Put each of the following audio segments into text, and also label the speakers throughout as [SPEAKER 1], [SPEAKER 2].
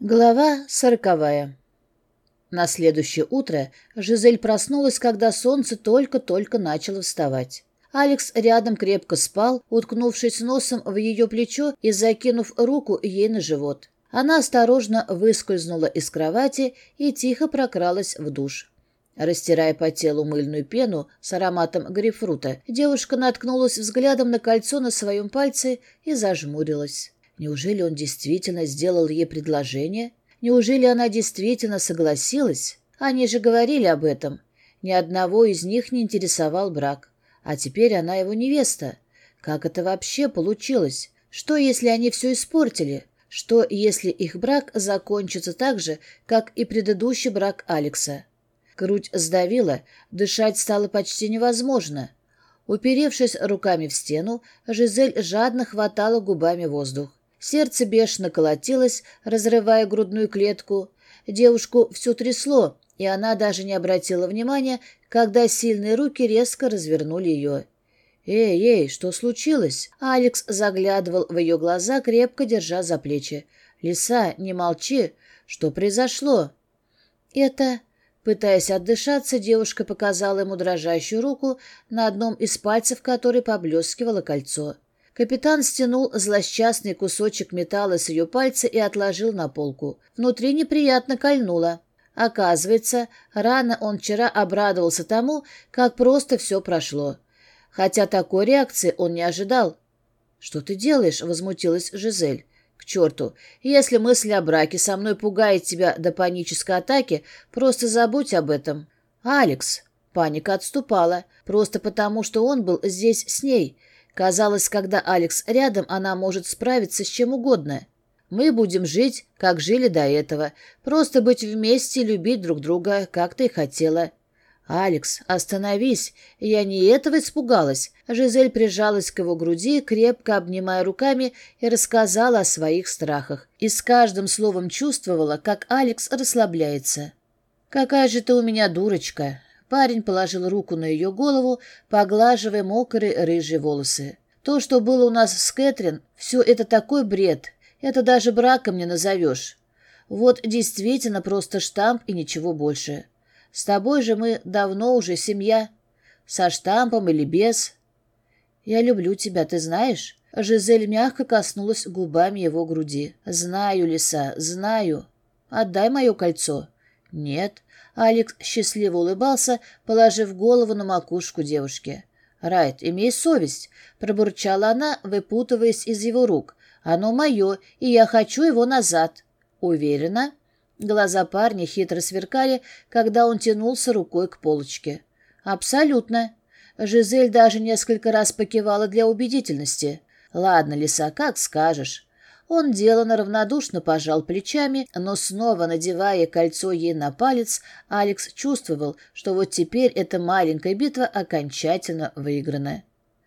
[SPEAKER 1] Глава сороковая. На следующее утро Жизель проснулась, когда солнце только-только начало вставать. Алекс рядом крепко спал, уткнувшись носом в ее плечо и закинув руку ей на живот. Она осторожно выскользнула из кровати и тихо прокралась в душ. Растирая по телу мыльную пену с ароматом грейпфрута, девушка наткнулась взглядом на кольцо на своем пальце и зажмурилась. Неужели он действительно сделал ей предложение? Неужели она действительно согласилась? Они же говорили об этом. Ни одного из них не интересовал брак. А теперь она его невеста. Как это вообще получилось? Что, если они все испортили? Что, если их брак закончится так же, как и предыдущий брак Алекса? Грудь сдавила, дышать стало почти невозможно. Уперевшись руками в стену, Жизель жадно хватала губами воздух. Сердце бешено колотилось, разрывая грудную клетку. Девушку все трясло, и она даже не обратила внимания, когда сильные руки резко развернули ее. «Эй, эй, что случилось?» Алекс заглядывал в ее глаза, крепко держа за плечи. «Лиса, не молчи! Что произошло?» «Это...» Пытаясь отдышаться, девушка показала ему дрожащую руку, на одном из пальцев которой поблескивало кольцо. Капитан стянул злосчастный кусочек металла с ее пальца и отложил на полку. Внутри неприятно кольнуло. Оказывается, рано он вчера обрадовался тому, как просто все прошло. Хотя такой реакции он не ожидал. «Что ты делаешь?» — возмутилась Жизель. «К черту! Если мысль о браке со мной пугает тебя до панической атаки, просто забудь об этом». «Алекс!» Паника отступала, просто потому, что он был здесь с ней — Казалось, когда Алекс рядом, она может справиться с чем угодно. Мы будем жить, как жили до этого, просто быть вместе и любить друг друга, как ты хотела. «Алекс, остановись! Я не этого испугалась!» Жизель прижалась к его груди, крепко обнимая руками, и рассказала о своих страхах. И с каждым словом чувствовала, как Алекс расслабляется. «Какая же ты у меня дурочка!» Парень положил руку на ее голову, поглаживая мокрые рыжие волосы. «То, что было у нас с Кэтрин, все это такой бред. Это даже браком не назовешь. Вот действительно просто штамп и ничего больше. С тобой же мы давно уже семья. Со штампом или без. Я люблю тебя, ты знаешь?» Жизель мягко коснулась губами его груди. «Знаю, лиса, знаю. Отдай мое кольцо». «Нет». Алекс счастливо улыбался, положив голову на макушку девушки. «Райт, имей совесть!» — пробурчала она, выпутываясь из его рук. «Оно мое, и я хочу его назад!» «Уверена?» Глаза парня хитро сверкали, когда он тянулся рукой к полочке. «Абсолютно!» Жизель даже несколько раз покивала для убедительности. «Ладно, лиса, как скажешь!» Он деланно равнодушно пожал плечами, но снова надевая кольцо ей на палец, Алекс чувствовал, что вот теперь эта маленькая битва окончательно выиграна.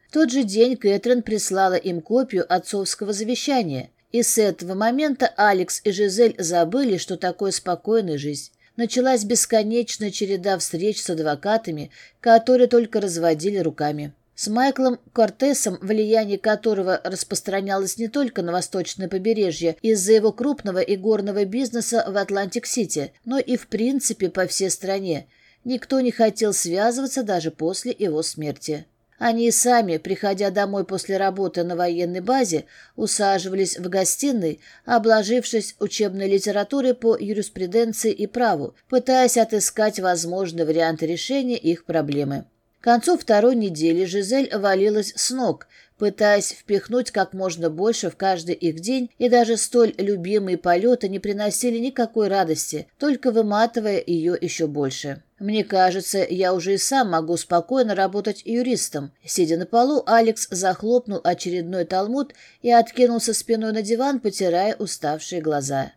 [SPEAKER 1] В тот же день Кэтрин прислала им копию отцовского завещания, и с этого момента Алекс и Жизель забыли, что такое спокойная жизнь. Началась бесконечная череда встреч с адвокатами, которые только разводили руками. С Майклом Кортесом, влияние которого распространялось не только на восточное побережье из-за его крупного игорного бизнеса в Атлантик-Сити, но и в принципе по всей стране, никто не хотел связываться даже после его смерти. Они сами, приходя домой после работы на военной базе, усаживались в гостиной, обложившись учебной литературой по юриспруденции и праву, пытаясь отыскать возможный вариант решения их проблемы. К концу второй недели Жизель валилась с ног, пытаясь впихнуть как можно больше в каждый их день, и даже столь любимые полеты не приносили никакой радости, только выматывая ее еще больше. Мне кажется, я уже и сам могу спокойно работать юристом. Сидя на полу, Алекс захлопнул очередной талмуд и откинулся спиной на диван, потирая уставшие глаза.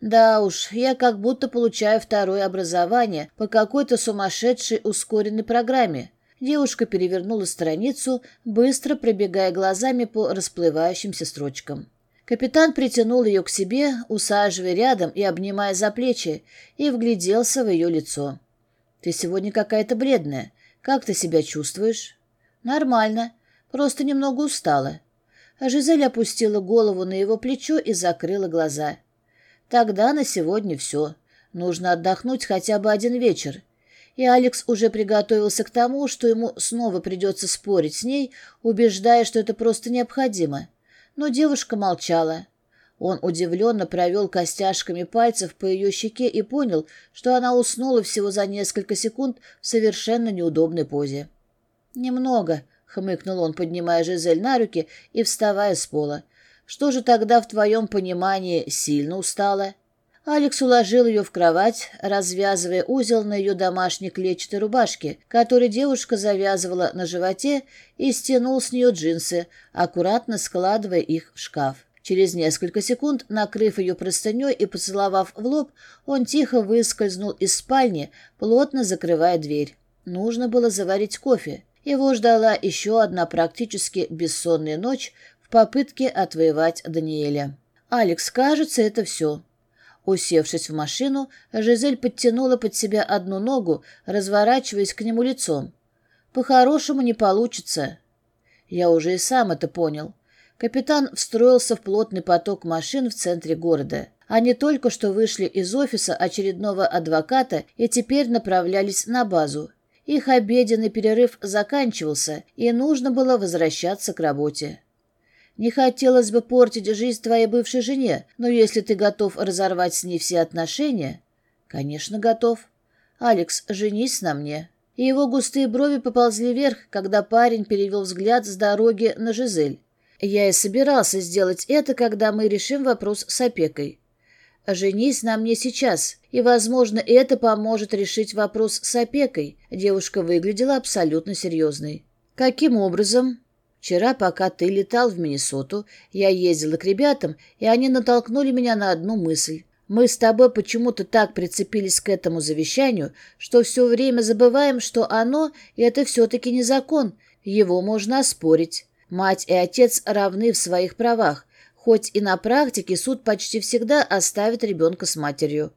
[SPEAKER 1] Да уж, я как будто получаю второе образование по какой-то сумасшедшей ускоренной программе. Девушка перевернула страницу, быстро пробегая глазами по расплывающимся строчкам. Капитан притянул ее к себе, усаживая рядом и обнимая за плечи, и вгляделся в ее лицо. «Ты сегодня какая-то бледная. Как ты себя чувствуешь?» «Нормально. Просто немного устала». Жизель опустила голову на его плечо и закрыла глаза. Тогда на сегодня все. Нужно отдохнуть хотя бы один вечер. И Алекс уже приготовился к тому, что ему снова придется спорить с ней, убеждая, что это просто необходимо. Но девушка молчала. Он удивленно провел костяшками пальцев по ее щеке и понял, что она уснула всего за несколько секунд в совершенно неудобной позе. «Немного», — хмыкнул он, поднимая Жизель на руки и вставая с пола. Что же тогда в твоем понимании сильно устала? Алекс уложил ее в кровать, развязывая узел на ее домашней клетчатой рубашке, который девушка завязывала на животе, и стянул с нее джинсы, аккуратно складывая их в шкаф. Через несколько секунд, накрыв ее простыней и поцеловав в лоб, он тихо выскользнул из спальни, плотно закрывая дверь. Нужно было заварить кофе. Его ждала еще одна практически бессонная ночь, попытке отвоевать Даниэля. Алекс кажется, это все. Усевшись в машину, Жизель подтянула под себя одну ногу, разворачиваясь к нему лицом. «По-хорошему не получится». Я уже и сам это понял. Капитан встроился в плотный поток машин в центре города. Они только что вышли из офиса очередного адвоката и теперь направлялись на базу. Их обеденный перерыв заканчивался, и нужно было возвращаться к работе. Не хотелось бы портить жизнь твоей бывшей жене, но если ты готов разорвать с ней все отношения... Конечно, готов. Алекс, женись на мне. И его густые брови поползли вверх, когда парень перевел взгляд с дороги на Жизель. Я и собирался сделать это, когда мы решим вопрос с опекой. Женись на мне сейчас, и, возможно, это поможет решить вопрос с опекой. Девушка выглядела абсолютно серьезной. Каким образом? Вчера, пока ты летал в Миннесоту, я ездила к ребятам, и они натолкнули меня на одну мысль. Мы с тобой почему-то так прицепились к этому завещанию, что все время забываем, что оно — это все-таки не закон. Его можно оспорить. Мать и отец равны в своих правах, хоть и на практике суд почти всегда оставит ребенка с матерью.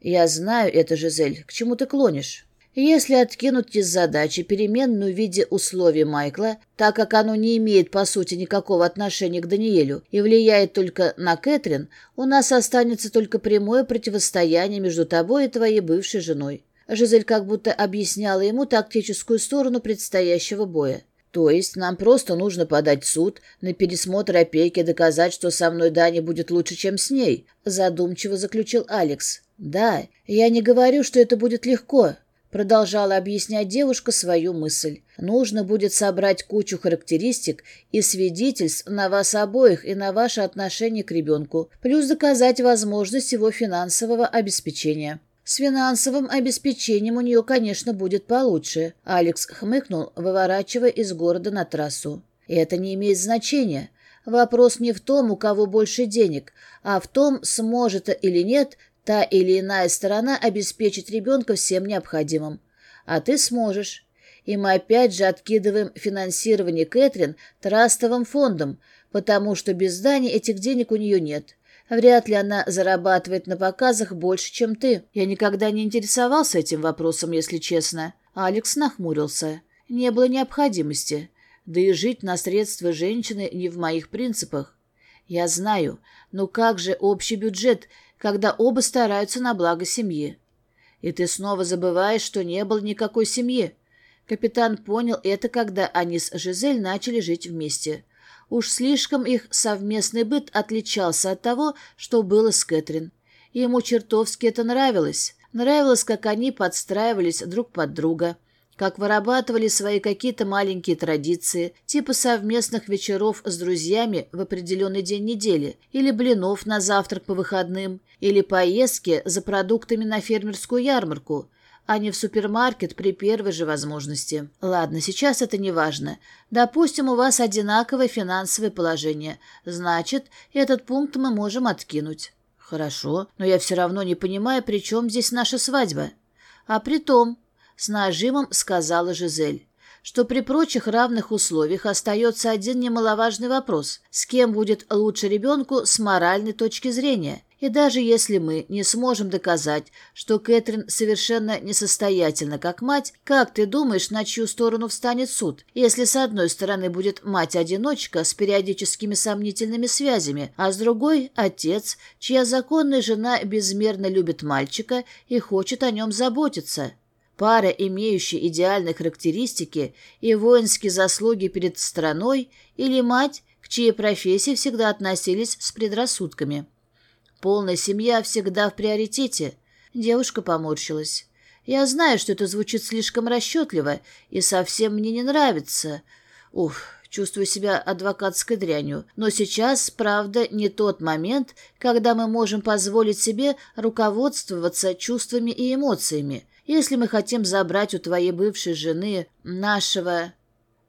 [SPEAKER 1] Я знаю это, Жизель, к чему ты клонишь? Если откинуть из задачи переменную в виде условий Майкла, так как оно не имеет, по сути, никакого отношения к Даниэлю и влияет только на Кэтрин, у нас останется только прямое противостояние между тобой и твоей бывшей женой. Жизель как будто объясняла ему тактическую сторону предстоящего боя. То есть нам просто нужно подать суд на пересмотр опеки доказать, что со мной Дани будет лучше, чем с ней», – задумчиво заключил Алекс. «Да, я не говорю, что это будет легко, Продолжала объяснять девушка свою мысль. Нужно будет собрать кучу характеристик и свидетельств на вас обоих и на ваше отношение к ребенку, плюс доказать возможность его финансового обеспечения. С финансовым обеспечением у нее, конечно, будет получше. Алекс хмыкнул, выворачивая из города на трассу. Это не имеет значения. Вопрос не в том, у кого больше денег, а в том, сможет или нет Та или иная сторона обеспечит ребенка всем необходимым. А ты сможешь. И мы опять же откидываем финансирование Кэтрин трастовым фондом, потому что без зданий этих денег у нее нет. Вряд ли она зарабатывает на показах больше, чем ты. Я никогда не интересовался этим вопросом, если честно. Алекс нахмурился. Не было необходимости. Да и жить на средства женщины не в моих принципах. Я знаю, но как же общий бюджет когда оба стараются на благо семьи. И ты снова забываешь, что не было никакой семьи. Капитан понял это, когда они с Жизель начали жить вместе. Уж слишком их совместный быт отличался от того, что было с Кэтрин. Ему чертовски это нравилось. Нравилось, как они подстраивались друг под друга – как вырабатывали свои какие-то маленькие традиции, типа совместных вечеров с друзьями в определенный день недели, или блинов на завтрак по выходным, или поездки за продуктами на фермерскую ярмарку, а не в супермаркет при первой же возможности. Ладно, сейчас это не важно. Допустим, у вас одинаковое финансовое положение. Значит, этот пункт мы можем откинуть. Хорошо, но я все равно не понимаю, при чем здесь наша свадьба. А при том, с нажимом сказала Жизель что при прочих равных условиях остается один немаловажный вопрос – с кем будет лучше ребенку с моральной точки зрения? И даже если мы не сможем доказать, что Кэтрин совершенно несостоятельна как мать, как ты думаешь, на чью сторону встанет суд, если с одной стороны будет мать-одиночка с периодическими сомнительными связями, а с другой – отец, чья законная жена безмерно любит мальчика и хочет о нем заботиться? пара, имеющая идеальные характеристики и воинские заслуги перед страной, или мать, к чьей профессии всегда относились с предрассудками. Полная семья всегда в приоритете. Девушка поморщилась. Я знаю, что это звучит слишком расчетливо и совсем мне не нравится. Уф, чувствую себя адвокатской дрянью. Но сейчас, правда, не тот момент, когда мы можем позволить себе руководствоваться чувствами и эмоциями. Если мы хотим забрать у твоей бывшей жены нашего...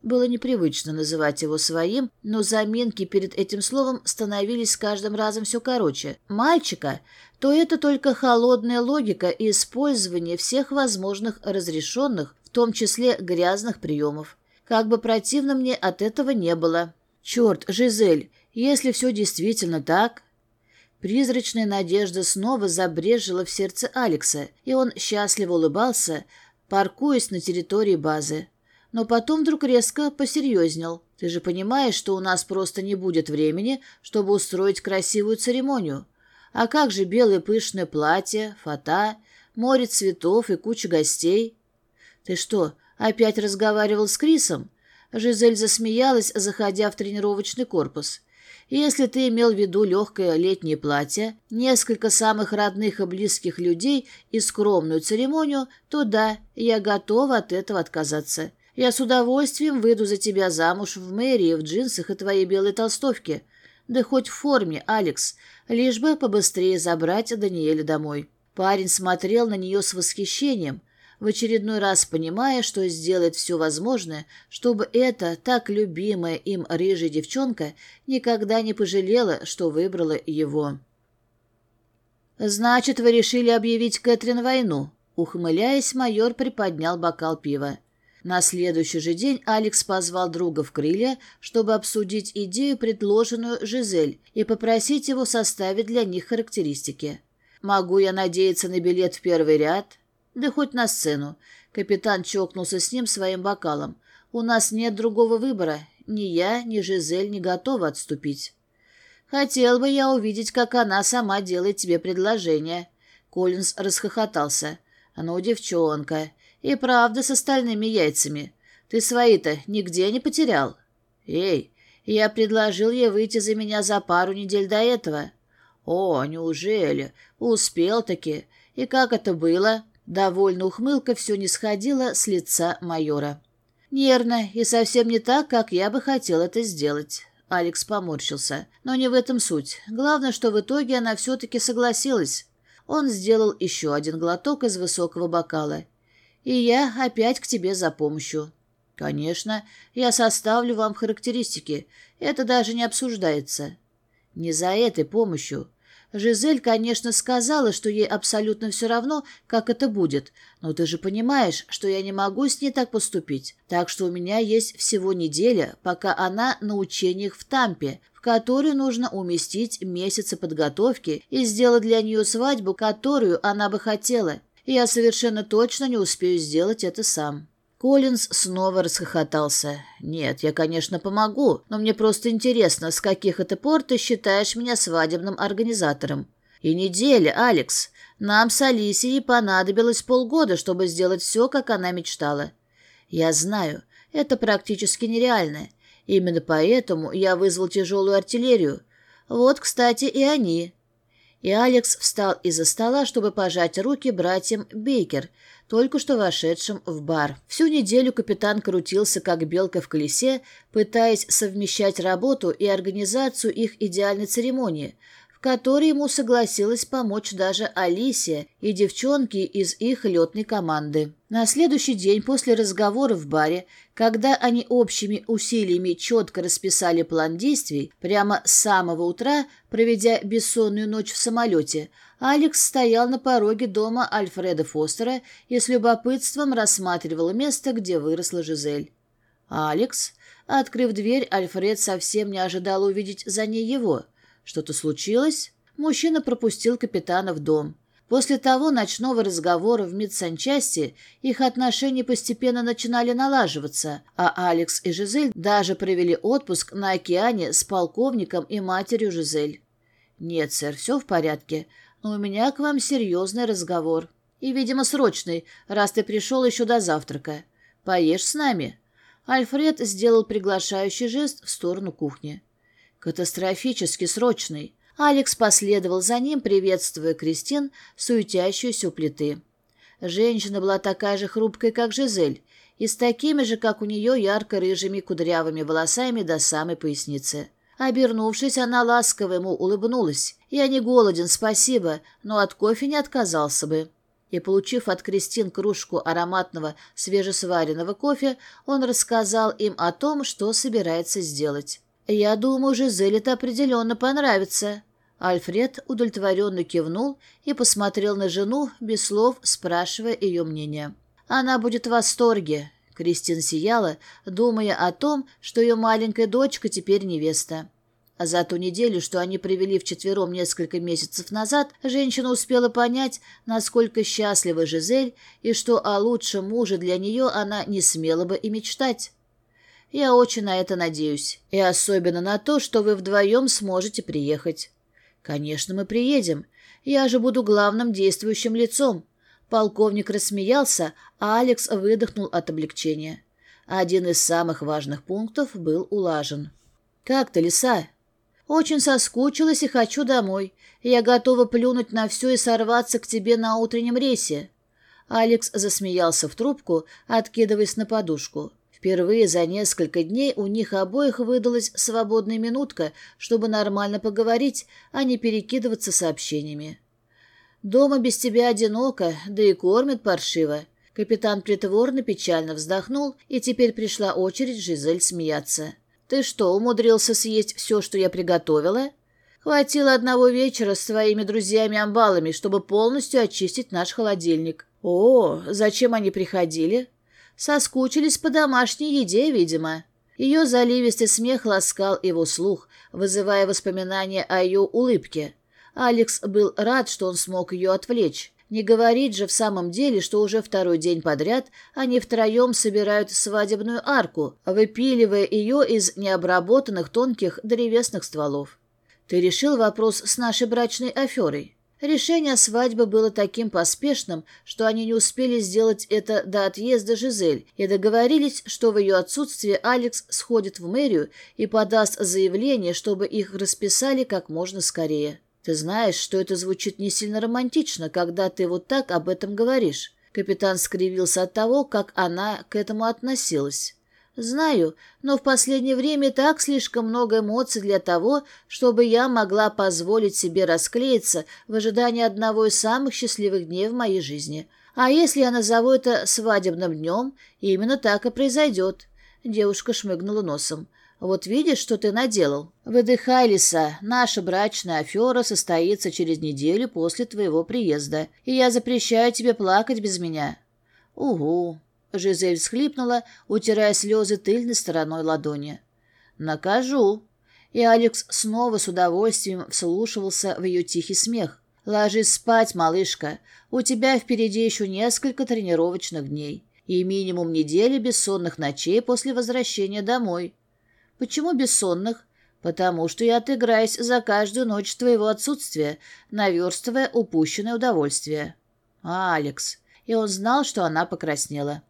[SPEAKER 1] Было непривычно называть его своим, но заминки перед этим словом становились с каждым разом все короче. «Мальчика», то это только холодная логика и использование всех возможных разрешенных, в том числе грязных приемов. Как бы противно мне от этого не было. «Черт, Жизель, если все действительно так, Призрачная надежда снова забрежила в сердце Алекса, и он счастливо улыбался, паркуясь на территории базы. Но потом вдруг резко посерьезнел. «Ты же понимаешь, что у нас просто не будет времени, чтобы устроить красивую церемонию. А как же белое пышное платье, фата, море цветов и куча гостей?» «Ты что, опять разговаривал с Крисом?» Жизель засмеялась, заходя в тренировочный корпус. Если ты имел в виду легкое летнее платье, несколько самых родных и близких людей и скромную церемонию, то да, я готова от этого отказаться. Я с удовольствием выйду за тебя замуж в мэрии, в джинсах и твоей белой толстовке. Да хоть в форме, Алекс, лишь бы побыстрее забрать Даниэля домой». Парень смотрел на нее с восхищением – в очередной ну раз понимая, что сделает все возможное, чтобы эта так любимая им рыжая девчонка никогда не пожалела, что выбрала его. «Значит, вы решили объявить Кэтрин войну?» Ухмыляясь, майор приподнял бокал пива. На следующий же день Алекс позвал друга в крылья, чтобы обсудить идею, предложенную Жизель, и попросить его составить для них характеристики. «Могу я надеяться на билет в первый ряд?» Да хоть на сцену. Капитан чокнулся с ним своим бокалом. У нас нет другого выбора. Ни я, ни Жизель не готовы отступить. Хотел бы я увидеть, как она сама делает тебе предложение. Коллинз расхохотался. Ну, девчонка. И правда с остальными яйцами. Ты свои-то нигде не потерял. Эй, я предложил ей выйти за меня за пару недель до этого. О, неужели? Успел-таки. И как это было? Довольно ухмылка все не сходила с лица майора. «Нервно и совсем не так, как я бы хотел это сделать». Алекс поморщился. «Но не в этом суть. Главное, что в итоге она все-таки согласилась». Он сделал еще один глоток из высокого бокала. «И я опять к тебе за помощью». «Конечно, я составлю вам характеристики. Это даже не обсуждается». «Не за этой помощью. Жизель, конечно, сказала, что ей абсолютно все равно, как это будет, но ты же понимаешь, что я не могу с ней так поступить. Так что у меня есть всего неделя, пока она на учениях в Тампе, в которую нужно уместить месяцы подготовки и сделать для нее свадьбу, которую она бы хотела. Я совершенно точно не успею сделать это сам. Коллинз снова расхохотался. «Нет, я, конечно, помогу, но мне просто интересно, с каких это пор ты считаешь меня свадебным организатором?» «И неделя, Алекс. Нам с Алисией понадобилось полгода, чтобы сделать все, как она мечтала. Я знаю, это практически нереально. Именно поэтому я вызвал тяжелую артиллерию. Вот, кстати, и они. И Алекс встал из-за стола, чтобы пожать руки братьям Бейкер, только что вошедшим в бар. Всю неделю капитан крутился, как белка в колесе, пытаясь совмещать работу и организацию их идеальной церемонии – которой ему согласилась помочь даже Алисе и девчонки из их летной команды. На следующий день после разговора в баре, когда они общими усилиями четко расписали план действий, прямо с самого утра, проведя бессонную ночь в самолете, Алекс стоял на пороге дома Альфреда Фостера и с любопытством рассматривал место, где выросла Жизель. «Алекс?» Открыв дверь, Альфред совсем не ожидал увидеть за ней его – что-то случилось? Мужчина пропустил капитана в дом. После того ночного разговора в медсанчасти их отношения постепенно начинали налаживаться, а Алекс и Жизель даже провели отпуск на океане с полковником и матерью Жизель. «Нет, сэр, все в порядке, но у меня к вам серьезный разговор. И, видимо, срочный, раз ты пришел еще до завтрака. Поешь с нами». Альфред сделал приглашающий жест в сторону кухни катастрофически срочный. Алекс последовал за ним, приветствуя Кристин, суетящуюся у плиты. Женщина была такая же хрупкой, как Жизель, и с такими же, как у нее, ярко-рыжими кудрявыми волосами до самой поясницы. Обернувшись, она ласково ему улыбнулась. «Я не голоден, спасибо, но от кофе не отказался бы». И, получив от Кристин кружку ароматного свежесваренного кофе, он рассказал им о том, что собирается сделать. «Я думаю, Жизель это определенно понравится». Альфред удовлетворенно кивнул и посмотрел на жену, без слов спрашивая ее мнение. «Она будет в восторге», — Кристин сияла, думая о том, что ее маленькая дочка теперь невеста. А за ту неделю, что они провели вчетвером несколько месяцев назад, женщина успела понять, насколько счастлива Жизель и что о лучшем муже для нее она не смела бы и мечтать. Я очень на это надеюсь, и особенно на то, что вы вдвоем сможете приехать. Конечно, мы приедем. Я же буду главным действующим лицом. Полковник рассмеялся, а Алекс выдохнул от облегчения. Один из самых важных пунктов был улажен. «Как ты, лиса?» «Очень соскучилась и хочу домой. Я готова плюнуть на все и сорваться к тебе на утреннем рейсе». Алекс засмеялся в трубку, откидываясь на подушку. Впервые за несколько дней у них обоих выдалась свободная минутка, чтобы нормально поговорить, а не перекидываться сообщениями. «Дома без тебя одиноко, да и кормят паршиво». Капитан притворно печально вздохнул, и теперь пришла очередь Жизель смеяться. «Ты что, умудрился съесть все, что я приготовила?» «Хватило одного вечера с своими друзьями-амбалами, чтобы полностью очистить наш холодильник». «О, зачем они приходили?» соскучились по домашней еде, видимо». Ее заливистый смех ласкал его слух, вызывая воспоминания о ее улыбке. Алекс был рад, что он смог ее отвлечь. Не говорит же в самом деле, что уже второй день подряд они втроем собирают свадебную арку, выпиливая ее из необработанных тонких древесных стволов. «Ты решил вопрос с нашей брачной аферой?» Решение о свадьбы было таким поспешным, что они не успели сделать это до отъезда Жизель и договорились, что в ее отсутствие Алекс сходит в мэрию и подаст заявление, чтобы их расписали как можно скорее. Ты знаешь, что это звучит не сильно романтично, когда ты вот так об этом говоришь. Капитан скривился от того, как она к этому относилась. Знаю, но в последнее время так слишком много эмоций для того, чтобы я могла позволить себе расклеиться в ожидании одного из самых счастливых дней в моей жизни. А если я назову это свадебным днем, именно так и произойдет». Девушка шмыгнула носом. «Вот видишь, что ты наделал?» «Выдыхай, лиса. Наша брачная афера состоится через неделю после твоего приезда, и я запрещаю тебе плакать без меня». «Угу», Жизель всхлипнула, утирая слезы тыльной стороной ладони. «Накажу!» И Алекс снова с удовольствием вслушивался в ее тихий смех. «Ложись спать, малышка. У тебя впереди еще несколько тренировочных дней и минимум недели бессонных ночей после возвращения домой. Почему бессонных? Потому что я отыграюсь за каждую ночь твоего отсутствия, наверстывая упущенное удовольствие. А, Алекс. И он знал, что она покраснела.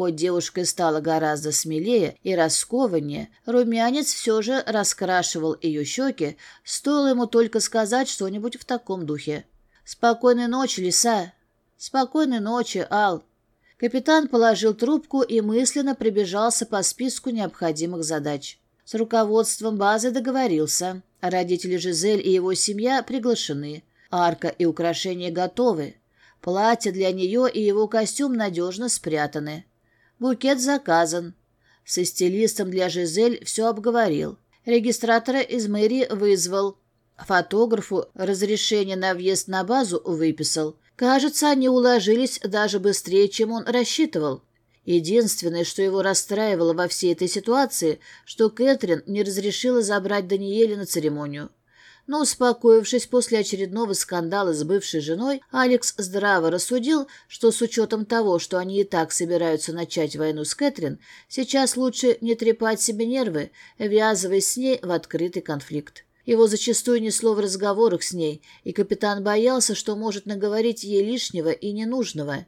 [SPEAKER 1] Хоть девушка стала гораздо смелее и раскованнее, румянец все же раскрашивал ее щеки, стоило ему только сказать что-нибудь в таком духе. «Спокойной ночи, лиса!» «Спокойной ночи, Ал!» Капитан положил трубку и мысленно прибежался по списку необходимых задач. С руководством базы договорился. Родители Жизель и его семья приглашены. Арка и украшения готовы. Платье для нее и его костюм надежно спрятаны. Букет заказан. Со стилистом для Жизель все обговорил. Регистратора из мэрии вызвал. Фотографу разрешение на въезд на базу выписал. Кажется, они уложились даже быстрее, чем он рассчитывал. Единственное, что его расстраивало во всей этой ситуации, что Кэтрин не разрешила забрать Даниэля на церемонию. Но, успокоившись после очередного скандала с бывшей женой, Алекс здраво рассудил, что с учетом того, что они и так собираются начать войну с Кэтрин, сейчас лучше не трепать себе нервы, ввязываясь с ней в открытый конфликт. Его зачастую несло в разговорах с ней, и капитан боялся, что может наговорить ей лишнего и ненужного.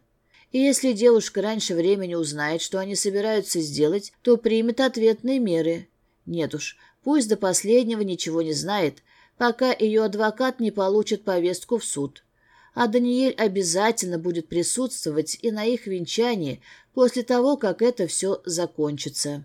[SPEAKER 1] И если девушка раньше времени узнает, что они собираются сделать, то примет ответные меры. Нет уж, пусть до последнего ничего не знает – пока ее адвокат не получит повестку в суд. А Даниэль обязательно будет присутствовать и на их венчании после того, как это все закончится.